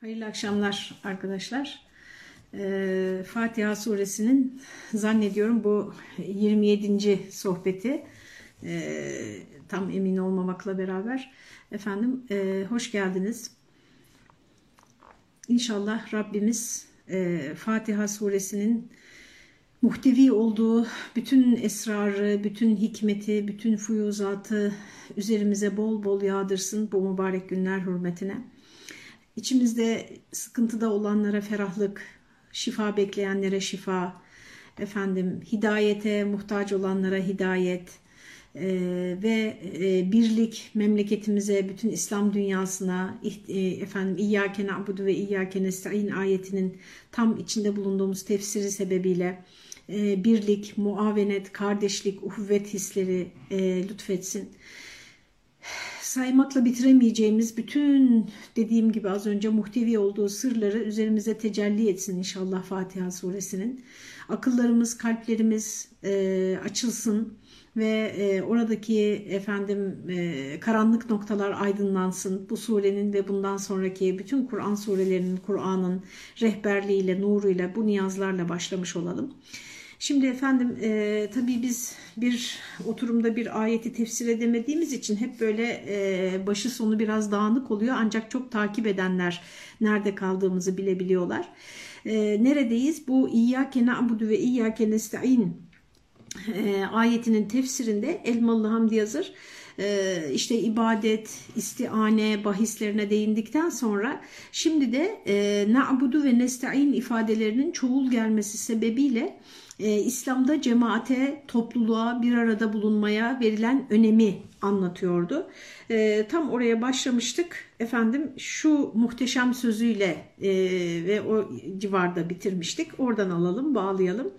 Hayırlı akşamlar arkadaşlar. Ee, Fatiha suresinin zannediyorum bu 27. sohbeti ee, tam emin olmamakla beraber efendim e, hoş geldiniz. İnşallah Rabbimiz e, Fatiha suresinin muhtevi olduğu bütün esrarı, bütün hikmeti, bütün fuyuzatı üzerimize bol bol yağdırsın bu mübarek günler hürmetine. İçimizde sıkıntıda olanlara ferahlık, şifa bekleyenlere şifa, efendim hidayete muhtaç olanlara hidayet e, ve e, birlik memleketimize, bütün İslam dünyasına e, efendim İyyâke na'budu ve İyyâke nesta'in ayetinin tam içinde bulunduğumuz tefsiri sebebiyle e, birlik, muavenet, kardeşlik, uhuvvet hisleri e, lütfetsin saymakla bitiremeyeceğimiz bütün dediğim gibi az önce muhtevi olduğu sırları üzerimize tecelli etsin inşallah Fatiha suresinin. Akıllarımız, kalplerimiz e, açılsın ve e, oradaki efendim e, karanlık noktalar aydınlansın. Bu surenin ve bundan sonraki bütün Kur'an surelerinin, Kur'an'ın rehberliğiyle, nuruyla, bu niyazlarla başlamış olalım. Şimdi efendim e, tabii biz bir oturumda bir ayeti tefsir edemediğimiz için hep böyle e, başı sonu biraz dağınık oluyor. Ancak çok takip edenler nerede kaldığımızı bilebiliyorlar. E, neredeyiz? Bu İyyâke na'budu ve İyyâke nesta'in e, ayetinin tefsirinde Elmalı Hamdi Yazır işte ibadet, istiane bahislerine değindikten sonra şimdi de e, na'budu ve nesta'in ifadelerinin çoğul gelmesi sebebiyle e, İslam'da cemaate, topluluğa, bir arada bulunmaya verilen önemi anlatıyordu. E, tam oraya başlamıştık. Efendim şu muhteşem sözüyle ve o civarda bitirmiştik. Oradan alalım, bağlayalım.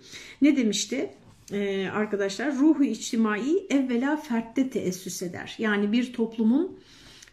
Ne demişti? Ee, arkadaşlar ruhu içtimai evvela fertte teessüs eder. Yani bir toplumun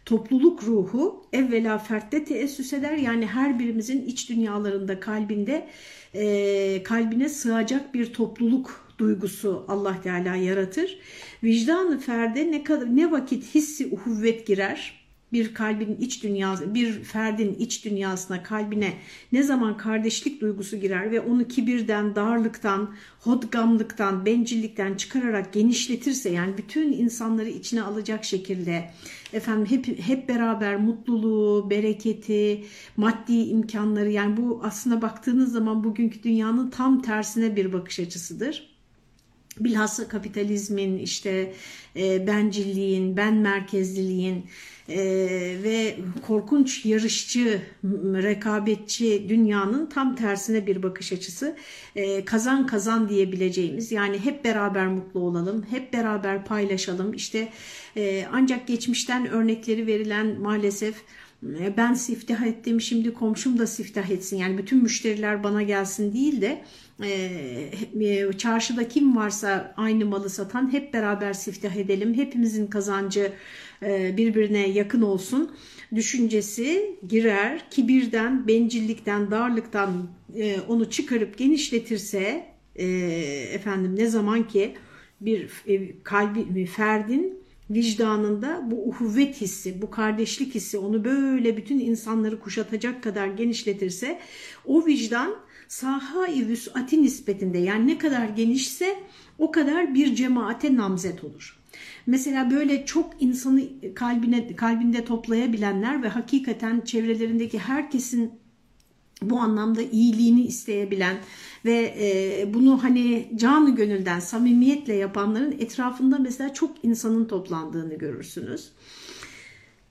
topluluk ruhu evvela fertte teessüs eder. Yani her birimizin iç dünyalarında kalbinde e, kalbine sığacak bir topluluk duygusu Allah Teala yaratır. Vicdanı ferde ne kadar ne vakit hissi uhuvvet girer bir kalbin iç dünyası, bir ferdin iç dünyasına, kalbine ne zaman kardeşlik duygusu girer ve onu kibirden, darlıktan, hodgamlıktan, bencillikten çıkararak genişletirse yani bütün insanları içine alacak şekilde efendim hep hep beraber mutluluğu, bereketi, maddi imkanları yani bu aslında baktığınız zaman bugünkü dünyanın tam tersine bir bakış açısıdır bilhassa kapitalizmin işte e, bencilliğin, ben merkezliliğin e, ve korkunç yarışçı, rekabetçi dünyanın tam tersine bir bakış açısı. E, kazan kazan diyebileceğimiz yani hep beraber mutlu olalım, hep beraber paylaşalım. İşte e, ancak geçmişten örnekleri verilen maalesef e, ben siftah ettim şimdi komşum da siftah etsin yani bütün müşteriler bana gelsin değil de e, çarşıda kim varsa aynı malı satan hep beraber siftah edelim. Hepimizin kazancı e, birbirine yakın olsun düşüncesi girer. Kibirden, bencillikten, darlıktan e, onu çıkarıp genişletirse efendim ne zaman ki bir kalbi ferdin vicdanında bu uhuvvet hissi, bu kardeşlik hissi onu böyle bütün insanları kuşatacak kadar genişletirse o vicdan saha-i vüs'ati nispetinde yani ne kadar genişse o kadar bir cemaate namzet olur. Mesela böyle çok insanı kalbine kalbinde toplayabilenler ve hakikaten çevrelerindeki herkesin bu anlamda iyiliğini isteyebilen ve e, bunu hani canı gönülden samimiyetle yapanların etrafında mesela çok insanın toplandığını görürsünüz.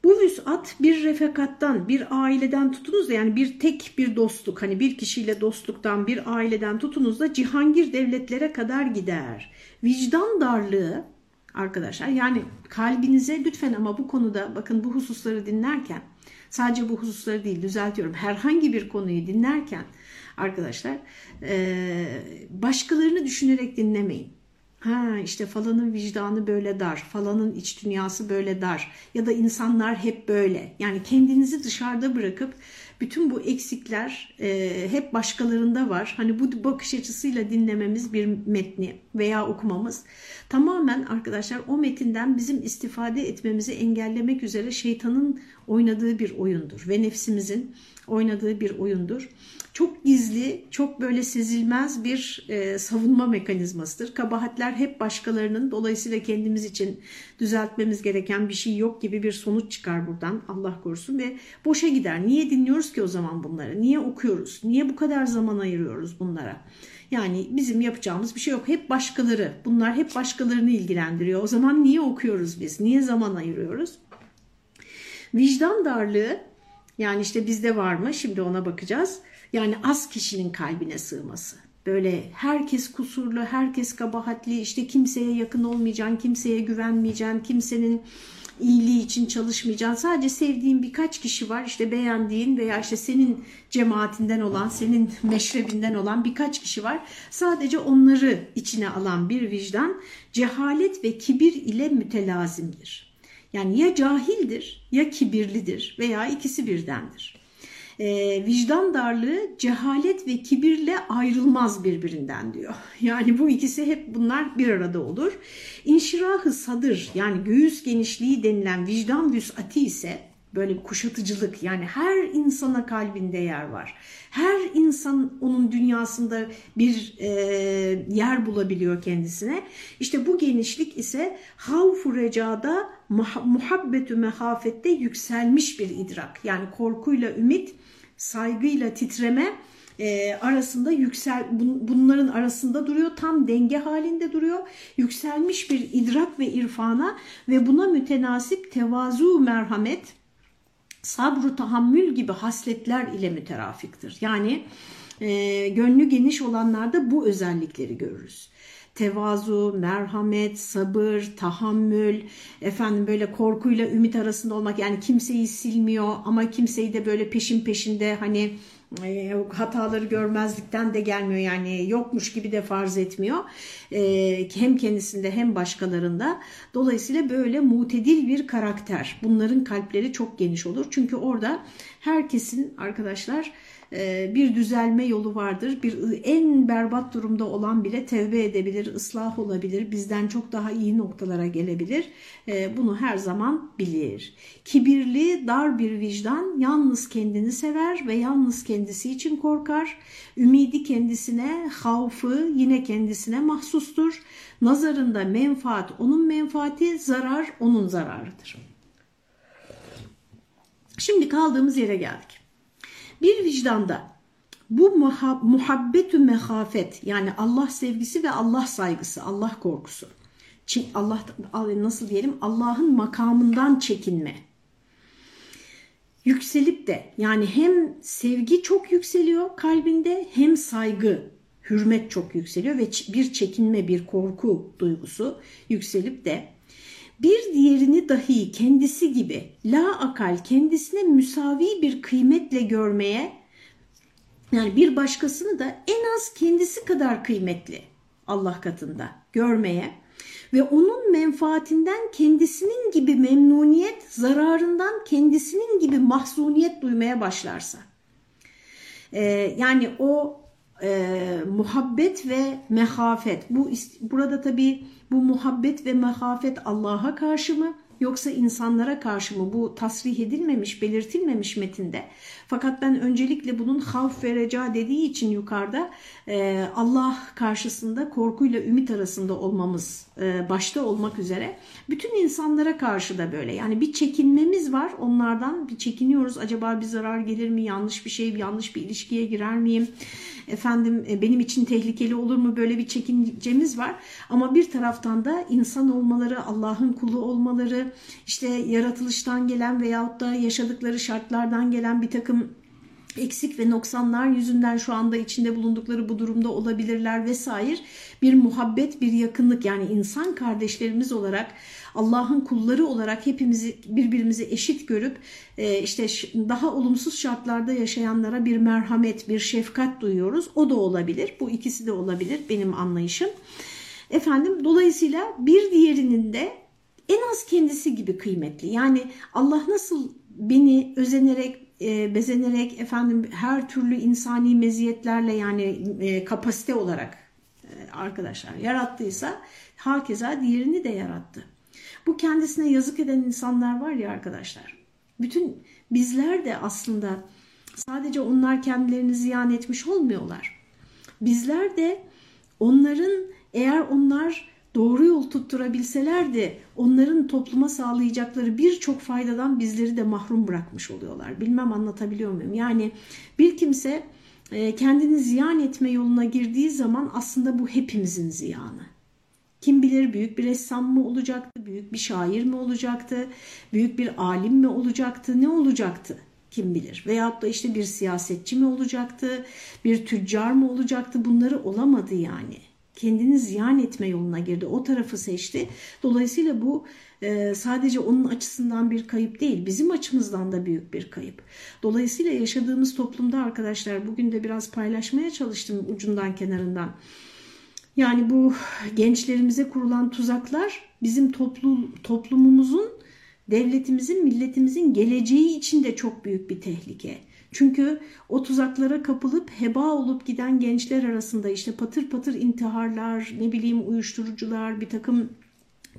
Bu vüsat bir refekattan, bir aileden tutunuz da yani bir tek bir dostluk hani bir kişiyle dostluktan bir aileden tutunuz da cihangir devletlere kadar gider. Vicdan darlığı arkadaşlar yani kalbinize lütfen ama bu konuda bakın bu hususları dinlerken sadece bu hususları değil düzeltiyorum herhangi bir konuyu dinlerken arkadaşlar başkalarını düşünerek dinlemeyin. Ha işte falanın vicdanı böyle dar, falanın iç dünyası böyle dar ya da insanlar hep böyle. Yani kendinizi dışarıda bırakıp bütün bu eksikler e, hep başkalarında var. Hani bu bakış açısıyla dinlememiz bir metni veya okumamız tamamen arkadaşlar o metinden bizim istifade etmemizi engellemek üzere şeytanın oynadığı bir oyundur ve nefsimizin oynadığı bir oyundur. Çok gizli, çok böyle sezilmez bir e, savunma mekanizmasıdır. Kabahatler hep başkalarının, dolayısıyla kendimiz için düzeltmemiz gereken bir şey yok gibi bir sonuç çıkar buradan Allah korusun ve boşa gider. Niye dinliyoruz ki o zaman bunları? Niye okuyoruz? Niye bu kadar zaman ayırıyoruz bunlara? Yani bizim yapacağımız bir şey yok. Hep başkaları, bunlar hep başkalarını ilgilendiriyor. O zaman niye okuyoruz biz? Niye zaman ayırıyoruz? Vicdan darlığı yani işte bizde var mı? Şimdi ona bakacağız. Yani az kişinin kalbine sığması. Böyle herkes kusurlu, herkes kabahatli, işte kimseye yakın olmayacaksın, kimseye güvenmeyeceksin, kimsenin iyiliği için çalışmayacaksın. Sadece sevdiğin birkaç kişi var. işte beğendiğin veya işte senin cemaatinden olan, senin meşrebinden olan birkaç kişi var. Sadece onları içine alan bir vicdan cehalet ve kibir ile mütelazimdir. Yani ya cahildir ya kibirlidir veya ikisi birdendir. E, vicdan darlığı cehalet ve kibirle ayrılmaz birbirinden diyor. Yani bu ikisi hep bunlar bir arada olur. İnşirahı sadır yani göğüs genişliği denilen vicdan vüsati ise böyle bir kuşatıcılık yani her insana kalbinde yer var. Her insan onun dünyasında bir e, yer bulabiliyor kendisine. İşte bu genişlik ise havfu recada muhabbetü mehafette yükselmiş bir idrak. Yani korkuyla ümit, saygıyla titreme e, arasında yüksel bunların arasında duruyor tam denge halinde duruyor yükselmiş bir idrak ve irfana ve buna mütenasip tevazu merhamet sabru tahammül gibi hasletler ile müterafiktir. Yani e, gönlü geniş olanlarda bu özellikleri görürüz. Tevazu, merhamet, sabır, tahammül, efendim böyle korkuyla ümit arasında olmak yani kimseyi silmiyor ama kimseyi de böyle peşin peşinde hani e, hataları görmezlikten de gelmiyor. Yani yokmuş gibi de farz etmiyor. E, hem kendisinde hem başkalarında. Dolayısıyla böyle mutedil bir karakter. Bunların kalpleri çok geniş olur. Çünkü orada herkesin arkadaşlar bir düzelme yolu vardır. Bir en berbat durumda olan bile tevbe edebilir, ıslah olabilir, bizden çok daha iyi noktalara gelebilir. E, bunu her zaman bilir. Kibirli, dar bir vicdan yalnız kendini sever ve yalnız kendisi için korkar. Ümidi kendisine, havfı yine kendisine mahsustur. Nazarında menfaat onun menfaati, zarar onun zararıdır. Şimdi kaldığımız yere geldik. Bir vicdanda bu muhabbetü mehafet yani Allah sevgisi ve Allah saygısı, Allah korkusu. Allah nasıl diyelim Allah'ın makamından çekinme. Yükselip de yani hem sevgi çok yükseliyor kalbinde hem saygı, hürmet çok yükseliyor ve bir çekinme, bir korku duygusu yükselip de bir diğerini dahi kendisi gibi la akal kendisine müsavi bir kıymetle görmeye yani bir başkasını da en az kendisi kadar kıymetli Allah katında görmeye ve onun menfaatinden kendisinin gibi memnuniyet, zararından kendisinin gibi mahzuniyet duymaya başlarsa. Ee, yani o e, muhabbet ve mehafet. Bu burada tabii bu muhabbet ve mehafet Allah'a karşı mı yoksa insanlara karşı mı? Bu tasrih edilmemiş, belirtilmemiş metinde. Fakat ben öncelikle bunun havf ve reca dediği için yukarıda e, Allah karşısında korkuyla ümit arasında olmamız e, başta olmak üzere bütün insanlara karşı da böyle. Yani bir çekinmemiz var onlardan bir çekiniyoruz. Acaba bir zarar gelir mi? Yanlış bir şey, yanlış bir ilişkiye girer miyim? Efendim e, benim için tehlikeli olur mu? Böyle bir çekincemiz var. Ama bir taraftan da insan olmaları, Allah'ın kulu olmaları, işte yaratılıştan gelen veyahut da yaşadıkları şartlardan gelen bir takım eksik ve noksanlar yüzünden şu anda içinde bulundukları bu durumda olabilirler vesaire bir muhabbet bir yakınlık yani insan kardeşlerimiz olarak Allah'ın kulları olarak hepimizi birbirimizi eşit görüp e, işte daha olumsuz şartlarda yaşayanlara bir merhamet bir şefkat duyuyoruz o da olabilir bu ikisi de olabilir benim anlayışım. Efendim dolayısıyla bir diğerinin de en az kendisi gibi kıymetli. Yani Allah nasıl beni özenerek e, bezenerek efendim her türlü insani meziyetlerle yani e, kapasite olarak e, arkadaşlar yarattıysa hakeza diğerini de yarattı. Bu kendisine yazık eden insanlar var ya arkadaşlar. Bütün bizler de aslında sadece onlar kendilerini ziyan etmiş olmuyorlar. Bizler de onların eğer onlar doğru yol tutturabilselerdi onların topluma sağlayacakları birçok faydadan bizleri de mahrum bırakmış oluyorlar. Bilmem anlatabiliyor muyum? Yani bir kimse e, kendini ziyan etme yoluna girdiği zaman aslında bu hepimizin ziyanı. Kim bilir büyük bir ressam mı olacaktı, büyük bir şair mi olacaktı, büyük bir alim mi olacaktı, ne olacaktı? Kim bilir. Veyahut da işte bir siyasetçi mi olacaktı, bir tüccar mı olacaktı bunları olamadı yani kendini ziyan etme yoluna girdi. O tarafı seçti. Dolayısıyla bu e, sadece onun açısından bir kayıp değil, bizim açımızdan da büyük bir kayıp. Dolayısıyla yaşadığımız toplumda arkadaşlar bugün de biraz paylaşmaya çalıştım ucundan kenarından. Yani bu gençlerimize kurulan tuzaklar bizim toplu, toplumumuzun, devletimizin, milletimizin geleceği için de çok büyük bir tehlike. Çünkü o tuzaklara kapılıp heba olup giden gençler arasında işte patır patır intiharlar, ne bileyim uyuşturucular, bir takım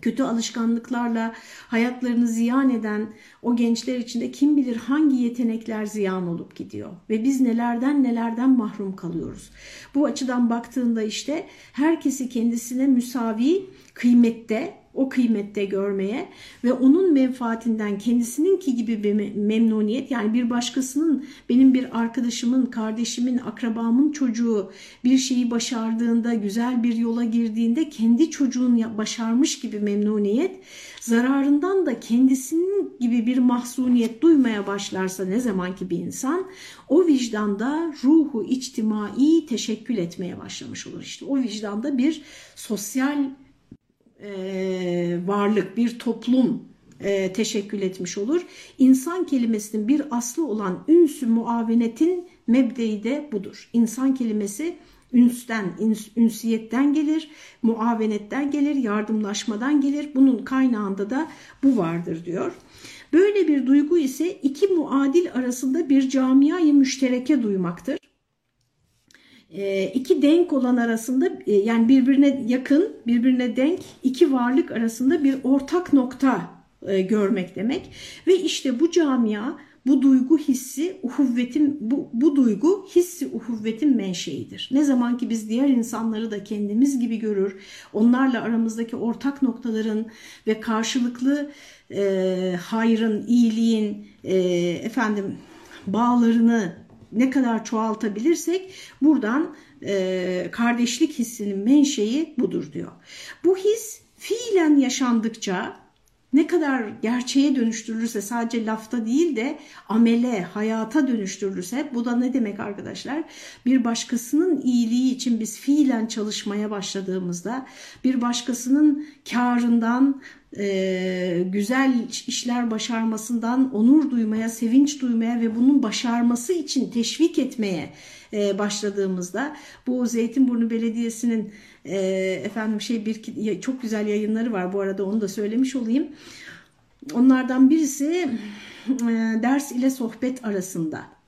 kötü alışkanlıklarla hayatlarını ziyan eden o gençler içinde kim bilir hangi yetenekler ziyan olup gidiyor ve biz nelerden nelerden mahrum kalıyoruz. Bu açıdan baktığında işte herkesi kendisine müsavi kıymette o kıymette görmeye ve onun menfaatinden kendisininki gibi bir memnuniyet yani bir başkasının benim bir arkadaşımın, kardeşimin, akrabamın çocuğu bir şeyi başardığında, güzel bir yola girdiğinde kendi çocuğun başarmış gibi memnuniyet zararından da kendisinin gibi bir mahzuniyet duymaya başlarsa ne zamanki bir insan o vicdanda ruhu içtimai teşekkül etmeye başlamış olur. İşte o vicdanda bir sosyal e, varlık, bir toplum e, teşekkül etmiş olur. İnsan kelimesinin bir aslı olan ünsü muavenetin mebdeyi de budur. İnsan kelimesi ünsten, ünsiyetten gelir, muavenetten gelir, yardımlaşmadan gelir. Bunun kaynağında da bu vardır diyor. Böyle bir duygu ise iki muadil arasında bir camiayı müştereke duymaktır. E, iki denk olan arasında e, yani birbirine yakın, birbirine denk iki varlık arasında bir ortak nokta e, görmek demek. Ve işte bu camia bu duygu hissi uhuvvetin bu, bu duygu hissi uhuvvetin menşeidir. Ne zaman ki biz diğer insanları da kendimiz gibi görür, onlarla aramızdaki ortak noktaların ve karşılıklı e, hayrın, iyiliğin, e, efendim bağlarını ne kadar çoğaltabilirsek buradan e, kardeşlik hissinin menşei budur diyor. Bu his fiilen yaşandıkça ne kadar gerçeğe dönüştürülürse sadece lafta değil de amele, hayata dönüştürülürse bu da ne demek arkadaşlar? Bir başkasının iyiliği için biz fiilen çalışmaya başladığımızda bir başkasının karından e, güzel işler başarmasından onur duymaya, sevinç duymaya ve bunun başarması için teşvik etmeye e, başladığımızda bu Zeytinburnu Belediyesi'nin e, efendim şey bir çok güzel yayınları var bu arada onu da söylemiş olayım. Onlardan birisi ders ile sohbet arasında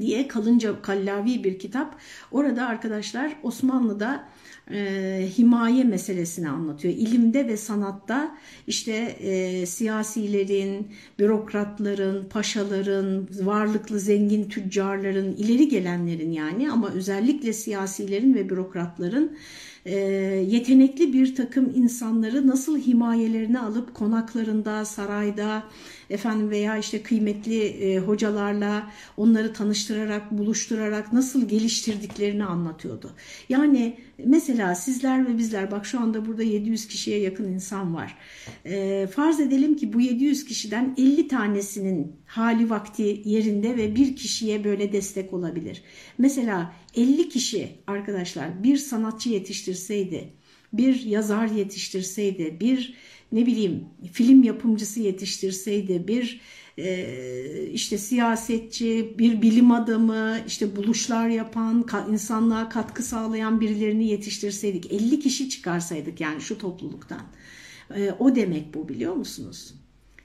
diye kalınca kallavi bir kitap. Orada arkadaşlar Osmanlı'da e, himaye meselesini anlatıyor. İlimde ve sanatta işte e, siyasilerin, bürokratların, paşaların, varlıklı zengin tüccarların, ileri gelenlerin yani ama özellikle siyasilerin ve bürokratların e, yetenekli bir takım insanları nasıl himayelerine alıp konaklarında, sarayda, efendim veya işte kıymetli e, hocalarla onları tanıştırarak, buluşturarak nasıl geliştirdiklerini anlatıyordu. Yani mesela sizler ve bizler bak şu anda burada 700 kişiye yakın insan var. E, farz edelim ki bu 700 kişiden 50 tanesinin hali vakti yerinde ve bir kişiye böyle destek olabilir. Mesela 50 kişi arkadaşlar bir sanatçı yetiştirseydi, bir yazar yetiştirseydi, bir ne bileyim film yapımcısı yetiştirseydi, bir işte siyasetçi, bir bilim adamı, işte buluşlar yapan, insanlığa katkı sağlayan birilerini yetiştirseydik, 50 kişi çıkarsaydık yani şu topluluktan. O demek bu biliyor musunuz?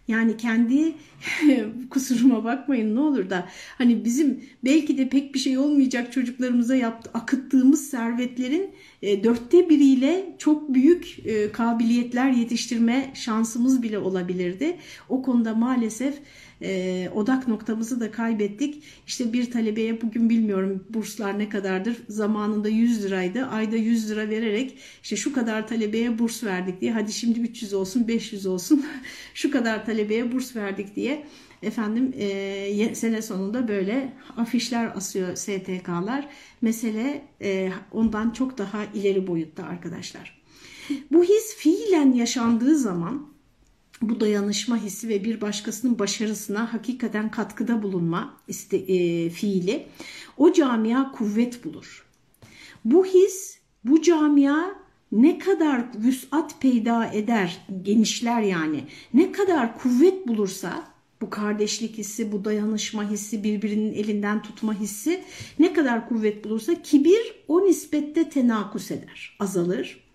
Yani kendi kusuruma bakmayın ne olur da hani bizim belki de pek bir şey olmayacak çocuklarımıza yaptı, akıttığımız servetlerin e, dörtte biriyle çok büyük e, kabiliyetler yetiştirme şansımız bile olabilirdi. O konuda maalesef e, odak noktamızı da kaybettik. İşte bir talebeye bugün bilmiyorum burslar ne kadardır zamanında 100 liraydı ayda 100 lira vererek işte şu kadar talebeye burs verdik diye hadi şimdi 300 olsun 500 olsun şu kadar talebeye burs verdik diye efendim e, sene sonunda böyle afişler asıyor STK'lar. Mesele e, ondan çok daha ileri boyutta arkadaşlar. Bu his fiilen yaşandığı zaman bu dayanışma hissi ve bir başkasının başarısına hakikaten katkıda bulunma iste, e, fiili o camia kuvvet bulur. Bu his bu camia ne kadar vüsat peyda eder, genişler yani, ne kadar kuvvet bulursa bu kardeşlik hissi, bu dayanışma hissi, birbirinin elinden tutma hissi ne kadar kuvvet bulursa kibir o nispette tenakus eder, azalır.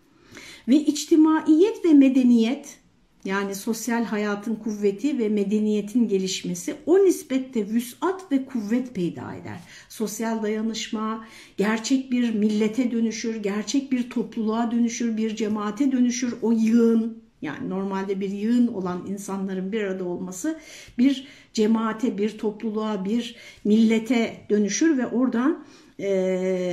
Ve içtimaiyet ve medeniyet yani sosyal hayatın kuvveti ve medeniyetin gelişmesi o nispette vüsat ve kuvvet peyda eder. Sosyal dayanışma gerçek bir millete dönüşür, gerçek bir topluluğa dönüşür, bir cemaate dönüşür. O yığın yani normalde bir yığın olan insanların bir arada olması bir cemaate, bir topluluğa, bir millete dönüşür ve oradan e,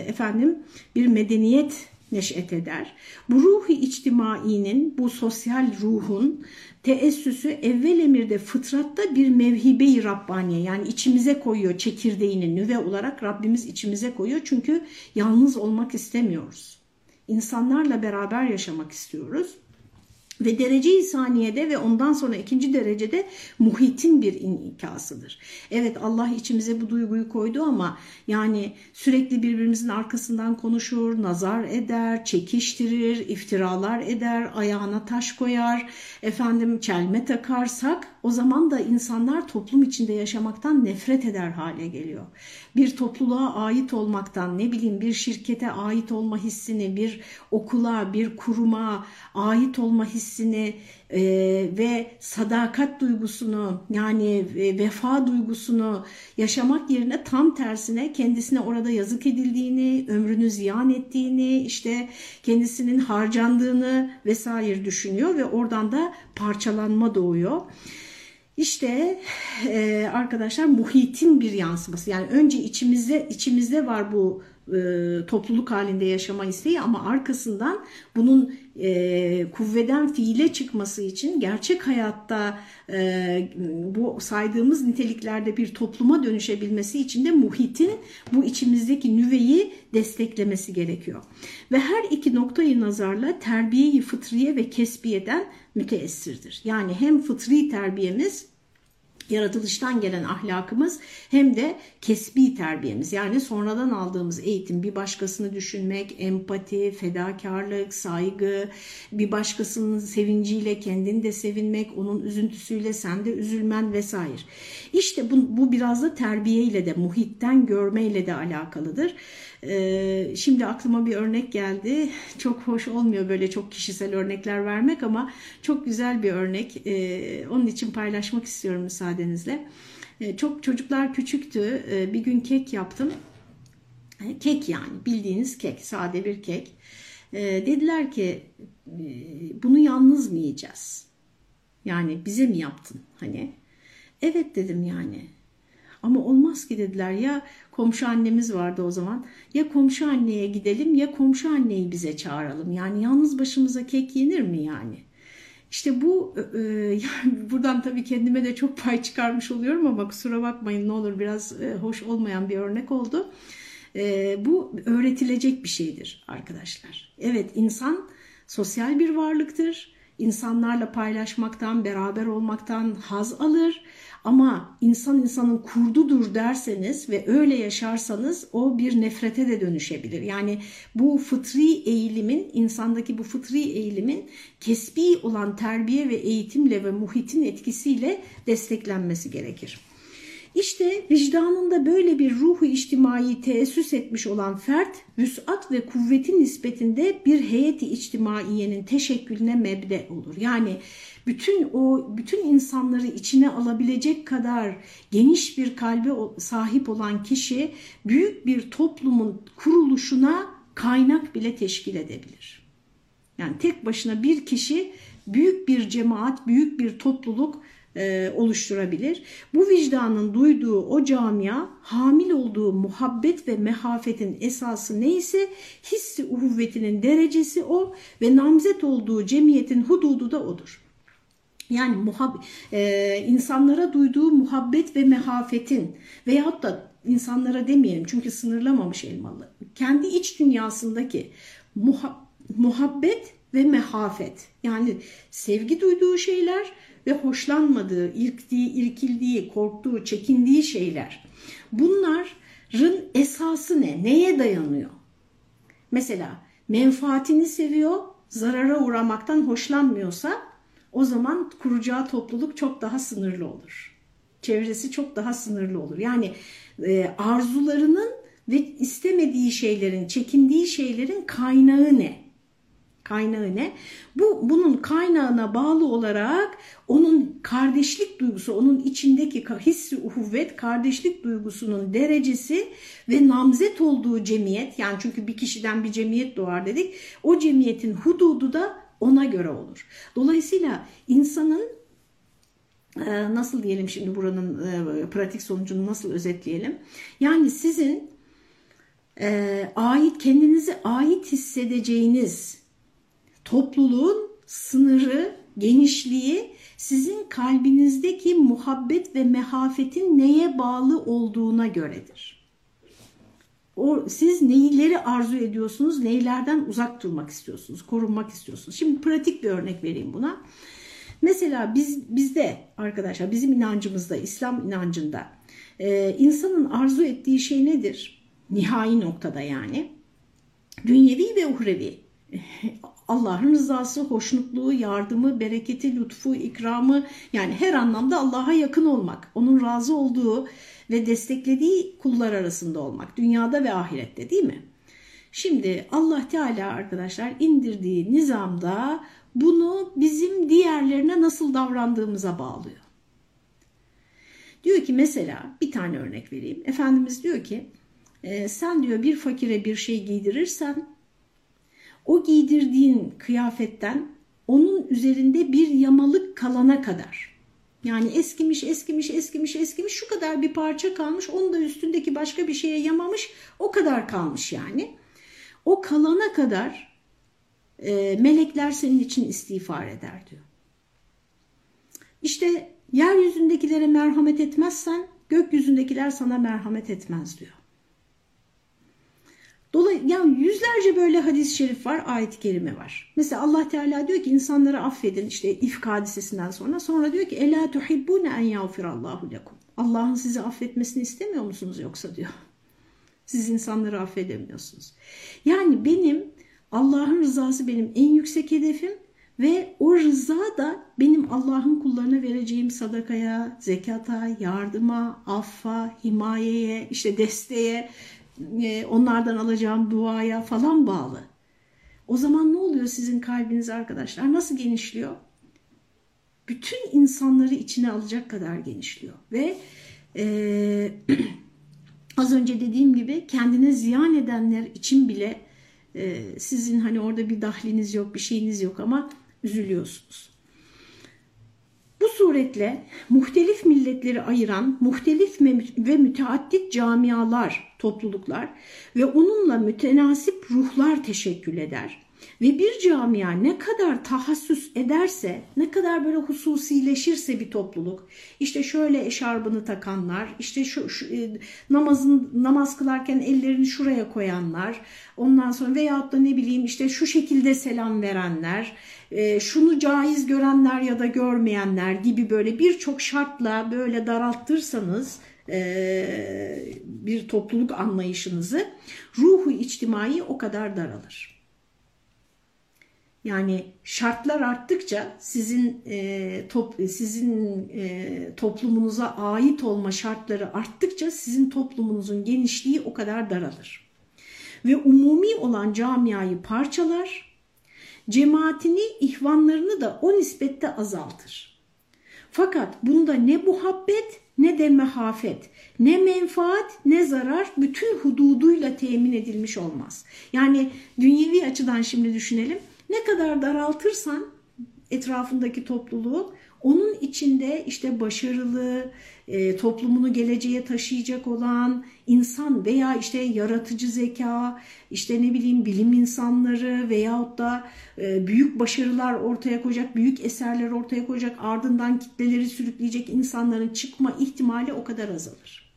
efendim bir medeniyet neşet eder. Bu ruhi içtimainin, bu sosyal ruhun teessüsü evvel emirde fıtratta bir mevhibe-i Rabbaniye yani içimize koyuyor çekirdeğini nüve olarak Rabbimiz içimize koyuyor. Çünkü yalnız olmak istemiyoruz. İnsanlarla beraber yaşamak istiyoruz. Ve derece-i saniyede ve ondan sonra ikinci derecede muhitin bir inikasıdır. Evet Allah içimize bu duyguyu koydu ama yani sürekli birbirimizin arkasından konuşur, nazar eder, çekiştirir, iftiralar eder, ayağına taş koyar, efendim çelme takarsak o zaman da insanlar toplum içinde yaşamaktan nefret eder hale geliyor. Bir topluluğa ait olmaktan ne bileyim bir şirkete ait olma hissini, bir okula, bir kuruma ait olma hissini e, ve sadakat duygusunu yani e, vefa duygusunu yaşamak yerine tam tersine kendisine orada yazık edildiğini, ömrünü ziyan ettiğini, işte kendisinin harcandığını vesaire düşünüyor ve oradan da parçalanma doğuyor. İşte e, arkadaşlar muhitin bir yansıması. Yani önce içimizde içimizde var bu e, topluluk halinde yaşama isteği ama arkasından bunun e, kuvveden fiile çıkması için gerçek hayatta e, bu saydığımız niteliklerde bir topluma dönüşebilmesi için de muhitin bu içimizdeki nüveyi desteklemesi gerekiyor. Ve her iki noktayı nazarla terbiyeyi fıtriye ve kesbiyeden müteessirdir. Yani hem fıtri terbiyemiz yaratılıştan gelen ahlakımız hem de kesbi terbiyemiz yani sonradan aldığımız eğitim bir başkasını düşünmek, empati, fedakarlık, saygı, bir başkasının sevinciyle kendini de sevinmek, onun üzüntüsüyle sen de üzülmen vesaire. İşte bu, bu biraz da terbiyeyle de muhitten görmeyle de alakalıdır. Ee, şimdi aklıma bir örnek geldi. Çok hoş olmuyor böyle çok kişisel örnekler vermek ama çok güzel bir örnek. Ee, onun için paylaşmak istiyorum müsaadenizle. Ee, çok çocuklar küçüktü. Bir gün kek yaptım. Kek yani bildiğiniz kek, sade bir kek. Dediler ki bunu yalnız mı yiyeceğiz? Yani bize mi yaptın hani? Evet dedim yani. Ama olmaz ki dediler ya komşu annemiz vardı o zaman. Ya komşu anneye gidelim ya komşu anneyi bize çağıralım. Yani yalnız başımıza kek yenir mi yani? İşte bu e, yani buradan tabii kendime de çok pay çıkarmış oluyorum ama kusura bakmayın ne olur biraz e, hoş olmayan bir örnek oldu. E, bu öğretilecek bir şeydir arkadaşlar. Evet insan sosyal bir varlıktır insanlarla paylaşmaktan, beraber olmaktan haz alır. Ama insan insanın kurdudur derseniz ve öyle yaşarsanız o bir nefrete de dönüşebilir. Yani bu fıtri eğilimin, insandaki bu fıtri eğilimin kesbi olan terbiye ve eğitimle ve muhitin etkisiyle desteklenmesi gerekir. İşte vicdanında böyle bir ruhu içtimai teessüs etmiş olan fert, vüsat ve kuvvetin nispetinde bir heyeti içtimaiyenin teşekkülüne mebde olur. Yani bütün o bütün insanları içine alabilecek kadar geniş bir kalbe sahip olan kişi büyük bir toplumun kuruluşuna kaynak bile teşkil edebilir. Yani tek başına bir kişi büyük bir cemaat, büyük bir topluluk e, oluşturabilir. Bu vicdanın duyduğu o camia hamil olduğu muhabbet ve mehafetin esası neyse hissi uhuvvetinin derecesi o ve namzet olduğu cemiyetin hududu da odur. Yani muhab e, insanlara duyduğu muhabbet ve mehafetin veyahut da insanlara demeyelim çünkü sınırlamamış Elmalı. Kendi iç dünyasındaki muha muhabbet ve mehafet yani sevgi duyduğu şeyler ve hoşlanmadığı, irktiği, irkildiği, korktuğu, çekindiği şeyler. Bunların esası ne? Neye dayanıyor? Mesela menfaatini seviyor, zarara uğramaktan hoşlanmıyorsa o zaman kuracağı topluluk çok daha sınırlı olur. Çevresi çok daha sınırlı olur. Yani e, arzularının ve istemediği şeylerin, çekindiği şeylerin kaynağı ne? Kaynağı ne? Bu bunun kaynağına bağlı olarak onun kardeşlik duygusu, onun içindeki hissi uhuvvet, kardeşlik duygusunun derecesi ve namzet olduğu cemiyet, yani çünkü bir kişiden bir cemiyet doğar dedik, o cemiyetin hududu da ona göre olur. Dolayısıyla insanın e, nasıl diyelim şimdi buranın e, pratik sonucunu nasıl özetleyelim? Yani sizin e, ait kendinizi ait hissedeceğiniz topluluğun sınırı, genişliği sizin kalbinizdeki muhabbet ve mehafetin neye bağlı olduğuna göredir. O, siz neyleri arzu ediyorsunuz, neylerden uzak durmak istiyorsunuz, korunmak istiyorsunuz. Şimdi pratik bir örnek vereyim buna. Mesela biz bizde arkadaşlar bizim inancımızda, İslam inancında e, insanın arzu ettiği şey nedir? Nihai noktada yani. Dünyevi ve uhrevi. Allah'ın rızası, hoşnutluğu, yardımı, bereketi, lütfu, ikramı yani her anlamda Allah'a yakın olmak, onun razı olduğu ve desteklediği kullar arasında olmak dünyada ve ahirette değil mi? Şimdi Allah Teala arkadaşlar indirdiği nizamda bunu bizim diğerlerine nasıl davrandığımıza bağlıyor. Diyor ki mesela bir tane örnek vereyim. Efendimiz diyor ki e, sen diyor bir fakire bir şey giydirirsen o giydirdiğin kıyafetten onun üzerinde bir yamalık kalana kadar yani eskimiş, eskimiş, eskimiş, eskimiş şu kadar bir parça kalmış. Onu da üstündeki başka bir şeye yamamış. O kadar kalmış yani. O kalana kadar e, melekler senin için istiğfar eder diyor. İşte yeryüzündekilere merhamet etmezsen gökyüzündekiler sana merhamet etmez diyor. Dolayısıyla yani yüzlerce böyle hadis-i şerif var, ayet-i kerime var. Mesela Allah Teala diyor ki insanları affedin işte ifk hadisesinden sonra. Sonra diyor ki ela tuhibbune en yağfirallahu lekum. Allah'ın sizi affetmesini istemiyor musunuz yoksa diyor. Siz insanları affedemiyorsunuz. Yani benim Allah'ın rızası benim en yüksek hedefim ve o rıza da benim Allah'ın kullarına vereceğim sadakaya, zekata, yardıma, affa, himayeye, işte desteğe, e, onlardan alacağım duaya falan bağlı. O zaman ne oluyor sizin kalbiniz arkadaşlar? Nasıl genişliyor? Bütün insanları içine alacak kadar genişliyor. Ve e, az önce dediğim gibi kendine ziyan edenler için bile e, sizin hani orada bir dahliniz yok, bir şeyiniz yok ama üzülüyorsunuz. Suretle muhtelif milletleri ayıran muhtelif ve müteaddit camialar, topluluklar ve onunla mütenasip ruhlar teşekkül eder. Ve bir camia ne kadar tahassüs ederse, ne kadar böyle hususileşirse bir topluluk, işte şöyle eşarbını takanlar, işte şu, şu e, namazın namaz kılarken ellerini şuraya koyanlar, ondan sonra veyahut da ne bileyim işte şu şekilde selam verenler, e, şunu caiz görenler ya da görmeyenler gibi böyle birçok şartla böyle daraltırsanız e, bir topluluk anlayışınızı ruhu içtimai o kadar daralır. Yani şartlar arttıkça sizin e, top, sizin e, toplumunuza ait olma şartları arttıkça sizin toplumunuzun genişliği o kadar daralır. Ve umumi olan camiayı parçalar, cemaatini, ihvanlarını da o nispette azaltır. Fakat bunda ne muhabbet ne de mehafet, ne menfaat ne zarar bütün hududuyla temin edilmiş olmaz. Yani dünyevi açıdan şimdi düşünelim. Ne kadar daraltırsan etrafındaki topluluğu onun içinde işte başarılı, e, toplumunu geleceğe taşıyacak olan insan veya işte yaratıcı zeka, işte ne bileyim bilim insanları veyahut da e, büyük başarılar ortaya koyacak, büyük eserler ortaya koyacak, ardından kitleleri sürükleyecek insanların çıkma ihtimali o kadar azalır.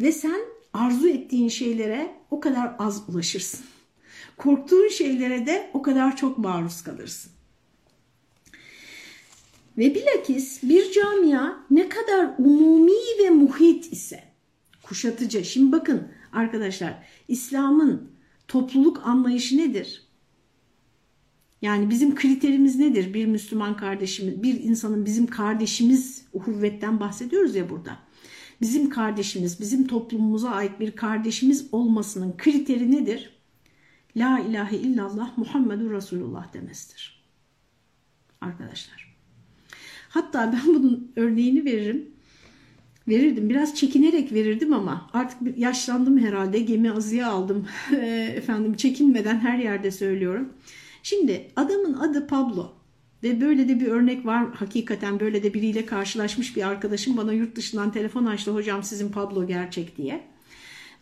Ve sen arzu ettiğin şeylere o kadar az ulaşırsın. Korktuğun şeylere de o kadar çok maruz kalırsın. Ve bilakis bir camia ne kadar umumi ve muhit ise kuşatıcı. Şimdi bakın arkadaşlar İslam'ın topluluk anlayışı nedir? Yani bizim kriterimiz nedir? Bir Müslüman kardeşimiz, bir insanın bizim kardeşimiz uhuvvetten bahsediyoruz ya burada. Bizim kardeşimiz, bizim toplumumuza ait bir kardeşimiz olmasının kriteri nedir? La ilahe illallah Muhammedur Resulullah demesidir. Arkadaşlar. Hatta ben bunun örneğini veririm. Verirdim. Biraz çekinerek verirdim ama artık yaşlandım herhalde. Gemi azıya aldım. Efendim çekinmeden her yerde söylüyorum. Şimdi adamın adı Pablo. Ve böyle de bir örnek var. Hakikaten böyle de biriyle karşılaşmış bir arkadaşım bana yurt dışından telefon açtı. Hocam sizin Pablo gerçek diye.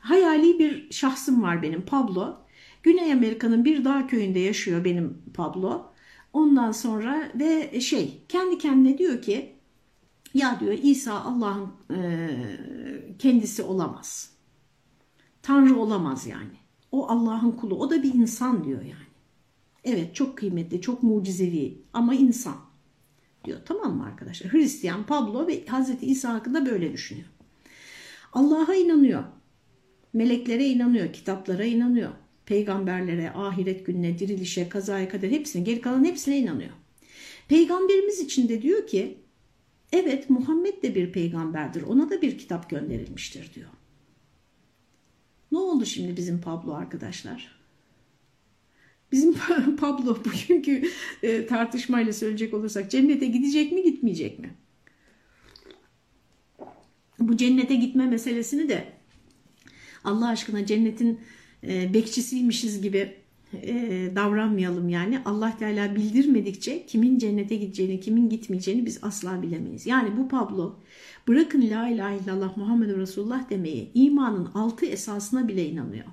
Hayali bir şahsım var benim Pablo. Güney Amerika'nın bir dağ köyünde yaşıyor benim Pablo. Ondan sonra ve şey kendi kendine diyor ki ya diyor İsa Allah'ın e, kendisi olamaz. Tanrı olamaz yani. O Allah'ın kulu. O da bir insan diyor yani. Evet çok kıymetli, çok mucizevi ama insan diyor. Tamam mı arkadaşlar? Hristiyan Pablo ve Hazreti İsa hakkında böyle düşünüyor. Allah'a inanıyor. Meleklere inanıyor, kitaplara inanıyor peygamberlere, ahiret gününe, dirilişe, kazaya kadar hepsine, geri kalan hepsine inanıyor. Peygamberimiz için de diyor ki, evet Muhammed de bir peygamberdir, ona da bir kitap gönderilmiştir diyor. Ne oldu şimdi bizim Pablo arkadaşlar? Bizim Pablo bugünkü e, tartışmayla söyleyecek olursak cennete gidecek mi gitmeyecek mi? Bu cennete gitme meselesini de Allah aşkına cennetin e, bekçisiymişiz gibi e, davranmayalım yani. Allah Teala bildirmedikçe kimin cennete gideceğini, kimin gitmeyeceğini biz asla bilemeyiz. Yani bu Pablo bırakın la ilahe illallah Muhammed Resulullah demeyi imanın altı esasına bile inanıyor.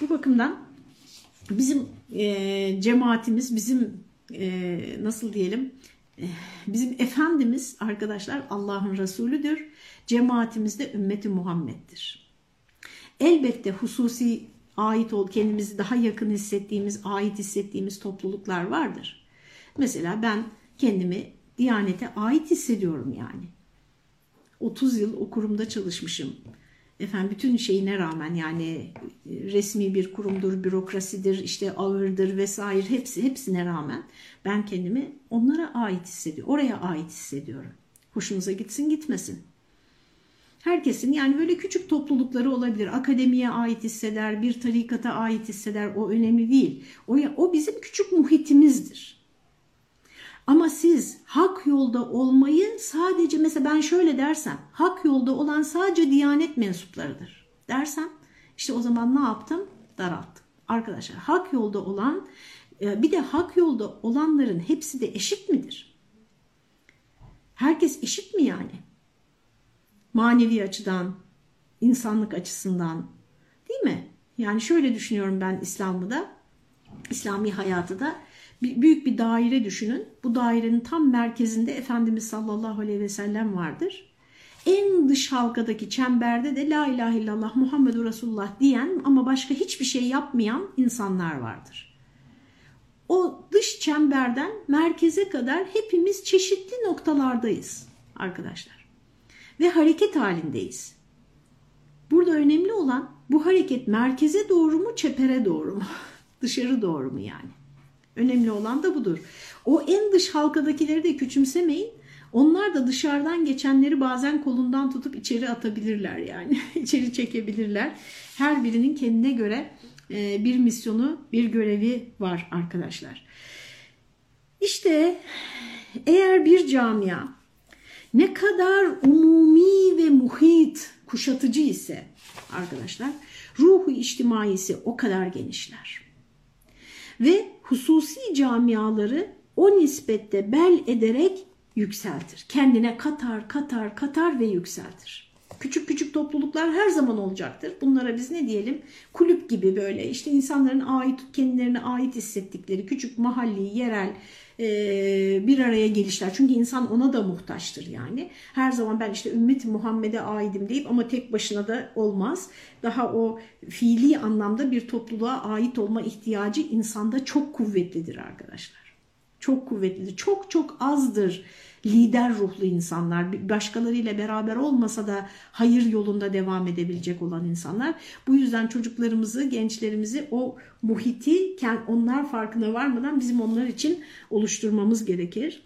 Bu bakımdan bizim e, cemaatimiz, bizim nasıl diyelim bizim Efendimiz arkadaşlar Allah'ın Resulüdür. Cemaatimiz de ümmeti Muhammed'dir. Elbette hususi ait ol kendimizi daha yakın hissettiğimiz, ait hissettiğimiz topluluklar vardır. Mesela ben kendimi Diyanete ait hissediyorum yani. 30 yıl o kurumda çalışmışım. Efendim bütün şeyine rağmen yani resmi bir kurumdur, bürokrasidir, işte ağırdır vesaire hepsi hepsine rağmen ben kendimi onlara ait hissediyorum. Oraya ait hissediyorum. Hoşunuza gitsin gitmesin. Herkesin yani böyle küçük toplulukları olabilir. Akademiye ait hisseder, bir tarikata ait hisseder. O önemli değil. O, o bizim küçük muhitimizdir. Ama siz hak yolda olmayı sadece mesela ben şöyle dersem hak yolda olan sadece diyanet mensuplarıdır dersem işte o zaman ne yaptım? Daralttım. Arkadaşlar hak yolda olan e, bir de hak yolda olanların hepsi de eşit midir? Herkes eşit mi yani? Manevi açıdan, insanlık açısından değil mi? Yani şöyle düşünüyorum ben İslam'ı da, İslami hayatı da büyük bir daire düşünün. Bu dairenin tam merkezinde Efendimiz sallallahu aleyhi ve sellem vardır. En dış halkadaki çemberde de la ilahe illallah Muhammedur Resulullah diyen ama başka hiçbir şey yapmayan insanlar vardır. O dış çemberden merkeze kadar hepimiz çeşitli noktalardayız arkadaşlar. Ve hareket halindeyiz. Burada önemli olan bu hareket merkeze doğru mu çepere doğru mu? Dışarı doğru mu yani? Önemli olan da budur. O en dış halkadakileri de küçümsemeyin. Onlar da dışarıdan geçenleri bazen kolundan tutup içeri atabilirler yani. içeri çekebilirler. Her birinin kendine göre e, bir misyonu, bir görevi var arkadaşlar. İşte eğer bir camia ne kadar umumi ve muhit, kuşatıcı ise arkadaşlar ruhu içtimaisi o kadar genişler. Ve hususi camiaları o nispette bel ederek yükseltir. Kendine katar, katar, katar ve yükseltir. Küçük küçük topluluklar her zaman olacaktır. Bunlara biz ne diyelim? Kulüp gibi böyle işte insanların ait kendilerine ait hissettikleri küçük mahalli, yerel e, bir araya gelişler. Çünkü insan ona da muhtaçtır yani. Her zaman ben işte ümmeti Muhammed'e aidim deyip ama tek başına da olmaz. Daha o fiili anlamda bir topluluğa ait olma ihtiyacı insanda çok kuvvetlidir arkadaşlar. Çok kuvvetlidir. Çok çok azdır lider ruhlu insanlar, başkalarıyla beraber olmasa da hayır yolunda devam edebilecek olan insanlar. Bu yüzden çocuklarımızı, gençlerimizi o muhiti onlar farkına varmadan bizim onlar için oluşturmamız gerekir.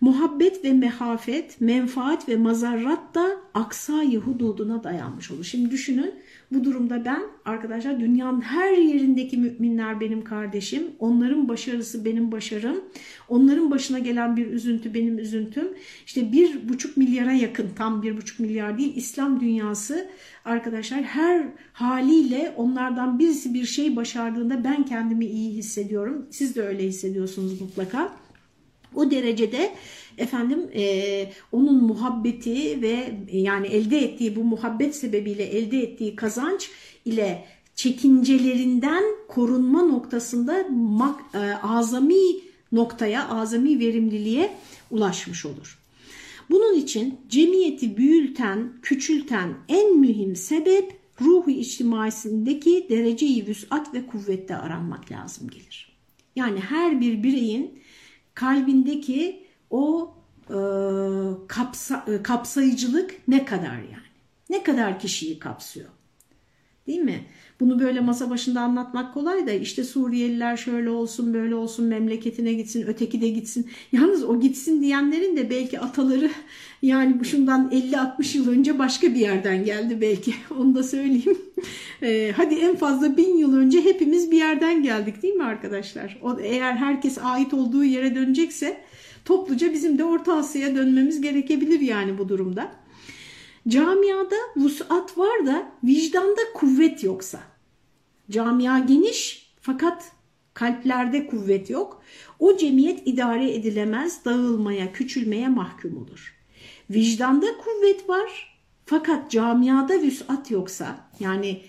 Muhabbet ve mehafet, menfaat ve mazarrat da aksayı hududuna dayanmış olur. Şimdi düşünün bu durumda ben arkadaşlar dünyanın her yerindeki müminler benim kardeşim. Onların başarısı benim başarım. Onların başına gelen bir üzüntü benim üzüntüm. İşte bir buçuk milyara yakın tam bir buçuk milyar değil İslam dünyası arkadaşlar her haliyle onlardan birisi bir şey başardığında ben kendimi iyi hissediyorum. Siz de öyle hissediyorsunuz mutlaka. O derecede efendim e, onun muhabbeti ve yani elde ettiği bu muhabbet sebebiyle elde ettiği kazanç ile çekincelerinden korunma noktasında mak, e, azami noktaya, azami verimliliğe ulaşmış olur. Bunun için cemiyeti büyülten, küçülten en mühim sebep ruhu içtimaisindeki dereceyi vüsat ve kuvvette aranmak lazım gelir. Yani her bir bireyin kalbindeki o e, kapsa, e, kapsayıcılık ne kadar yani? Ne kadar kişiyi kapsıyor? Değil mi? Bunu böyle masa başında anlatmak kolay da işte Suriyeliler şöyle olsun böyle olsun memleketine gitsin öteki de gitsin. Yalnız o gitsin diyenlerin de belki ataları yani şundan 50-60 yıl önce başka bir yerden geldi belki onu da söyleyeyim. Ee, hadi en fazla bin yıl önce hepimiz bir yerden geldik değil mi arkadaşlar? O, eğer herkes ait olduğu yere dönecekse topluca bizim de Orta Asya'ya dönmemiz gerekebilir yani bu durumda. Camiada vusat var da vicdanda kuvvet yoksa. Camia geniş fakat kalplerde kuvvet yok. O cemiyet idare edilemez, dağılmaya, küçülmeye mahkum olur. Vicdanda kuvvet var fakat camiada vüsat yoksa yani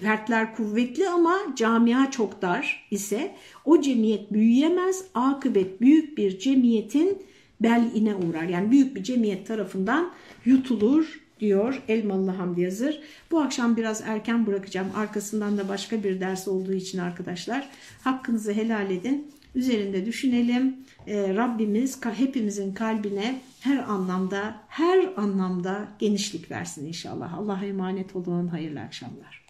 fertler kuvvetli ama camia çok dar ise o cemiyet büyüyemez. Akıbet büyük bir cemiyetin beline uğrar. Yani büyük bir cemiyet tarafından yutulur diyor Elmalı Hamdi Yazır. Bu akşam biraz erken bırakacağım. Arkasından da başka bir ders olduğu için arkadaşlar hakkınızı helal edin. Üzerinde düşünelim. Ee, Rabbimiz hepimizin kalbine her anlamda her anlamda genişlik versin inşallah. Allah'a emanet olun. Hayırlı akşamlar.